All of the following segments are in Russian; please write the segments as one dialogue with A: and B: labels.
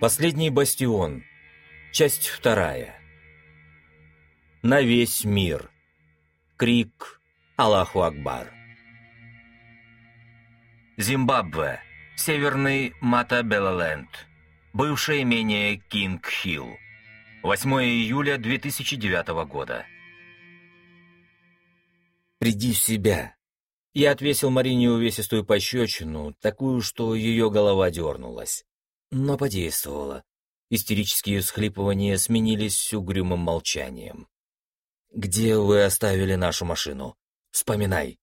A: Последний бастион. Часть вторая. На весь мир. Крик Аллаху Акбар. Зимбабве. Северный Матабелаленд. Бывшее имение Кинг-Хилл. 8 июля 2009 года. «Приди в себя!» Я отвесил Марине увесистую пощечину, такую, что ее голова дернулась. Но подействовало. Истерические всхлипывания сменились угрюмым молчанием. «Где вы оставили нашу машину? Вспоминай».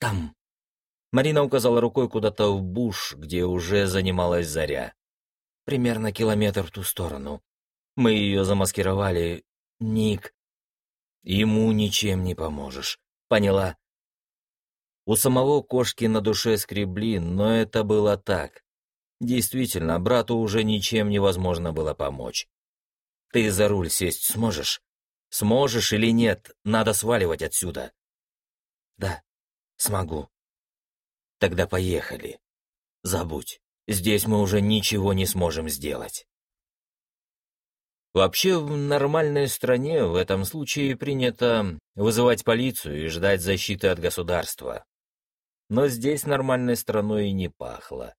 A: «Там». Марина указала рукой куда-то в буш, где уже занималась заря. Примерно километр в ту сторону. Мы ее замаскировали. Ник, ему ничем не поможешь. Поняла? У самого кошки на душе скребли, но это было так. Действительно, брату уже ничем невозможно было помочь. Ты за руль сесть сможешь? Сможешь или нет, надо сваливать отсюда. Да, смогу. Тогда поехали. Забудь, здесь мы уже ничего не сможем сделать. Вообще, в нормальной стране в этом случае принято вызывать полицию и ждать защиты от государства. Но здесь нормальной страной и не пахло.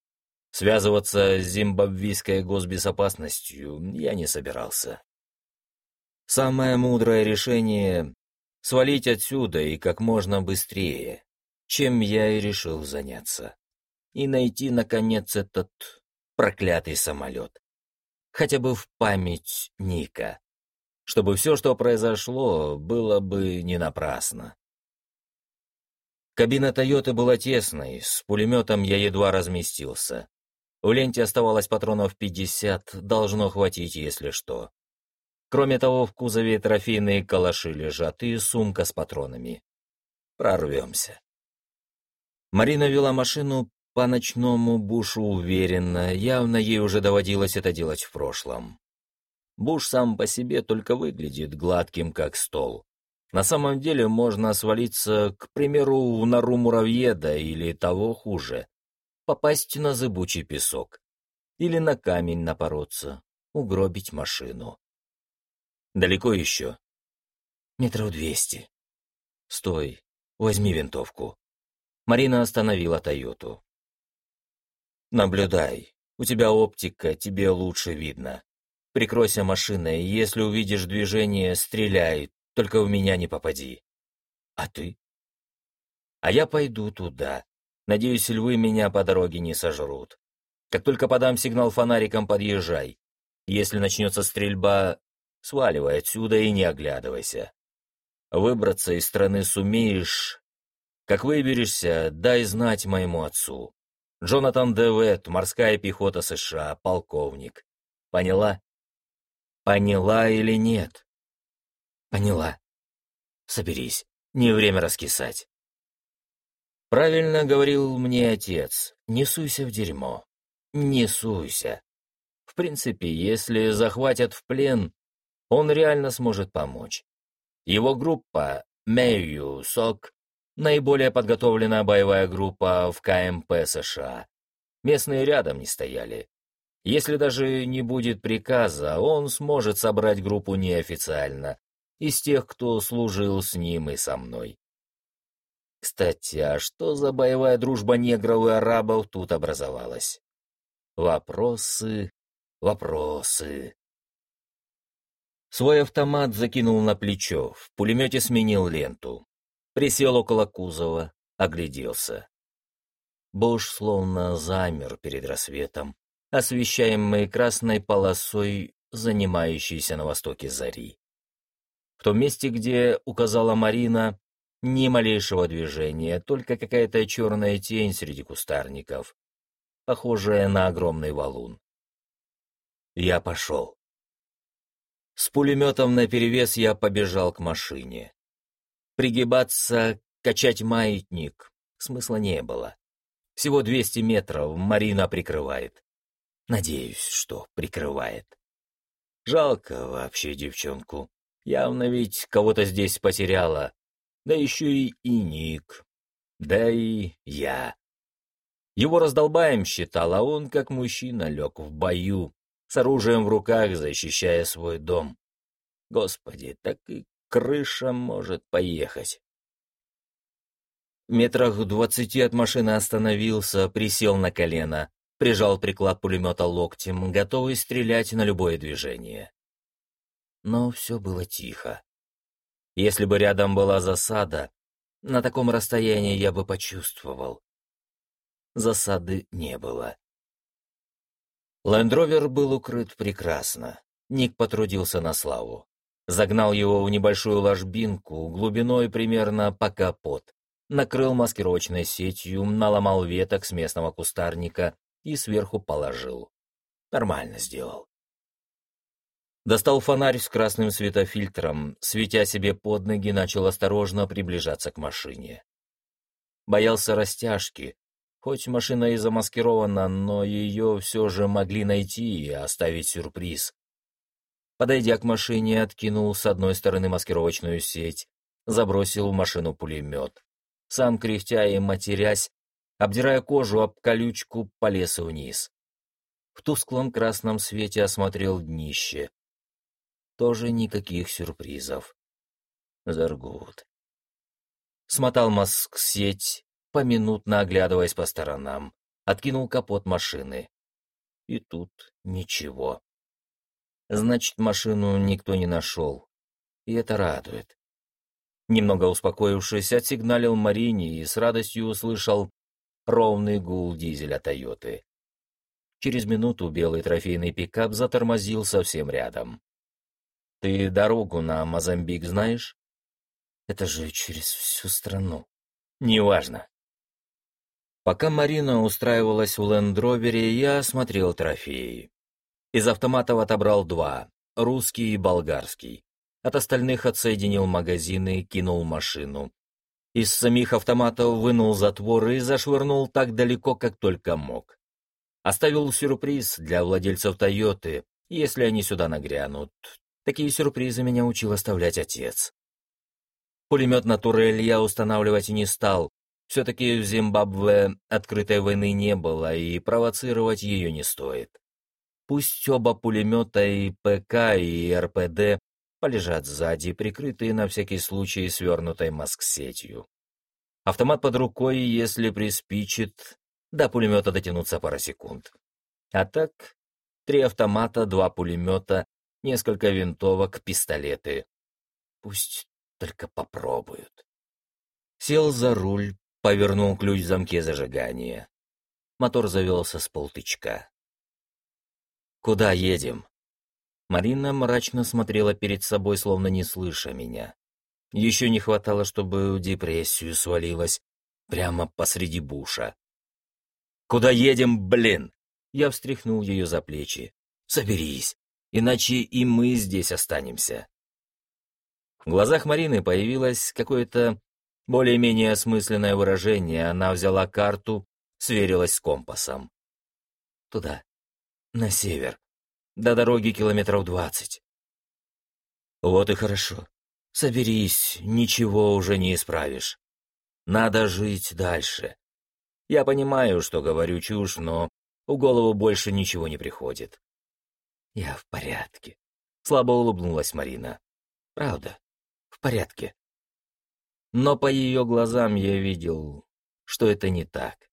A: Связываться с зимбабвийской госбезопасностью я не собирался. Самое мудрое решение — свалить отсюда и как можно быстрее, чем я и решил заняться. И найти, наконец, этот проклятый самолет. Хотя бы в память Ника. Чтобы все, что произошло, было бы не напрасно. Кабина «Тойоты» была тесной, с пулеметом я едва разместился. В ленте оставалось патронов 50, должно хватить, если что. Кроме того, в кузове трофейные калаши лежат и сумка с патронами. Прорвемся. Марина вела машину по ночному бушу уверенно, явно ей уже доводилось это делать в прошлом. Буш сам по себе только выглядит гладким, как стол. На самом деле можно свалиться, к примеру, в нору муравьеда или того хуже, попасть на зыбучий песок или на камень напороться, угробить машину. Далеко еще? Метров двести. Стой, возьми винтовку. Марина остановила Тойоту. Наблюдай. У тебя оптика, тебе лучше видно. Прикройся машиной, если увидишь движение, стреляй, только в меня не попади. А ты? А я пойду туда. Надеюсь, львы меня по дороге не сожрут. Как только подам сигнал фонариком, подъезжай. Если начнется стрельба, сваливай отсюда и не оглядывайся. Выбраться из страны сумеешь. Как выберешься, дай знать моему отцу. Джонатан Девет, морская пехота США, полковник. Поняла? Поняла или нет? Поняла. Соберись, не время раскисать. Правильно говорил мне отец, не суйся в дерьмо. Не суйся. В принципе, если захватят в плен, он реально сможет помочь. Его группа Мэйю Сок наиболее подготовленная боевая группа в КМП США. Местные рядом не стояли. Если даже не будет приказа, он сможет собрать группу неофициально, из тех, кто служил с ним и со мной. Кстати, а что за боевая дружба негров и арабов тут образовалась? Вопросы, вопросы. Свой автомат закинул на плечо, в пулемете сменил ленту. Присел около кузова, огляделся. Бош словно замер перед рассветом, освещаемый красной полосой, занимающейся на востоке зари. В том месте, где указала Марина, ни малейшего движения, только какая-то черная тень среди кустарников, похожая на огромный валун. Я пошел. С пулеметом наперевес я побежал к машине. Пригибаться, качать маятник смысла не было. Всего 200 метров Марина прикрывает. Надеюсь, что прикрывает. Жалко вообще девчонку. Явно ведь кого-то здесь потеряла, да еще и, и Ник, да и я. Его раздолбаем считал, а он, как мужчина, лег в бою, с оружием в руках, защищая свой дом. Господи, так и крыша может поехать. В метрах двадцати от машины остановился, присел на колено, прижал приклад пулемета локтем, готовый стрелять на любое движение. Но все было тихо. Если бы рядом была засада, на таком расстоянии я бы почувствовал. Засады не было. Лендровер был укрыт прекрасно. Ник потрудился на славу. Загнал его в небольшую ложбинку, глубиной примерно по капот, накрыл маскировочной сетью, наломал веток с местного кустарника и сверху положил. Нормально сделал. Достал фонарь с красным светофильтром, светя себе под ноги, начал осторожно приближаться к машине. Боялся растяжки, хоть машина и замаскирована, но ее все же могли найти и оставить сюрприз. Подойдя к машине, откинул с одной стороны маскировочную сеть, забросил в машину пулемет. Сам, кряхтя и матерясь, обдирая кожу об колючку, полез вниз. В тусклом красном свете осмотрел днище. Тоже никаких сюрпризов. Заргут. Смотал маск-сеть, поминутно оглядываясь по сторонам, откинул капот машины. И тут ничего. Значит, машину никто не нашел. И это радует. Немного успокоившись, отсигналил Марине и с радостью услышал ровный гул дизеля Тойоты. Через минуту белый трофейный пикап затормозил совсем рядом. «Ты дорогу на Мозамбик знаешь?» «Это же через всю страну». «Неважно». Пока Марина устраивалась в лендровере, я осмотрел трофеи. Из автоматов отобрал два — русский и болгарский. От остальных отсоединил магазины, кинул машину. Из самих автоматов вынул затвор и зашвырнул так далеко, как только мог. Оставил сюрприз для владельцев «Тойоты», если они сюда нагрянут. Такие сюрпризы меня учил оставлять отец. Пулемет на турель я устанавливать не стал. Все-таки в Зимбабве открытой войны не было, и провоцировать ее не стоит. Пусть оба пулемета и ПК, и РПД полежат сзади, прикрытые на всякий случай свернутой маск-сетью. Автомат под рукой, если приспичит, до пулемета дотянуться пара секунд. А так, три автомата, два пулемета, несколько винтовок, пистолеты. Пусть только попробуют. Сел за руль, повернул ключ в замке зажигания. Мотор завелся с полтычка. «Куда едем?» Марина мрачно смотрела перед собой, словно не слыша меня. Еще не хватало, чтобы депрессию свалилась прямо посреди буша. «Куда едем, блин?» Я встряхнул ее за плечи. «Соберись, иначе и мы здесь останемся». В глазах Марины появилось какое-то более-менее осмысленное выражение. Она взяла карту, сверилась с компасом. «Туда, на север. До дороги километров двадцать. Вот и хорошо. Соберись, ничего уже не исправишь. Надо жить дальше. Я понимаю, что говорю чушь, но в голову больше ничего не приходит. Я в порядке. Слабо улыбнулась Марина. Правда, в порядке. Но по ее глазам я видел, что это не так.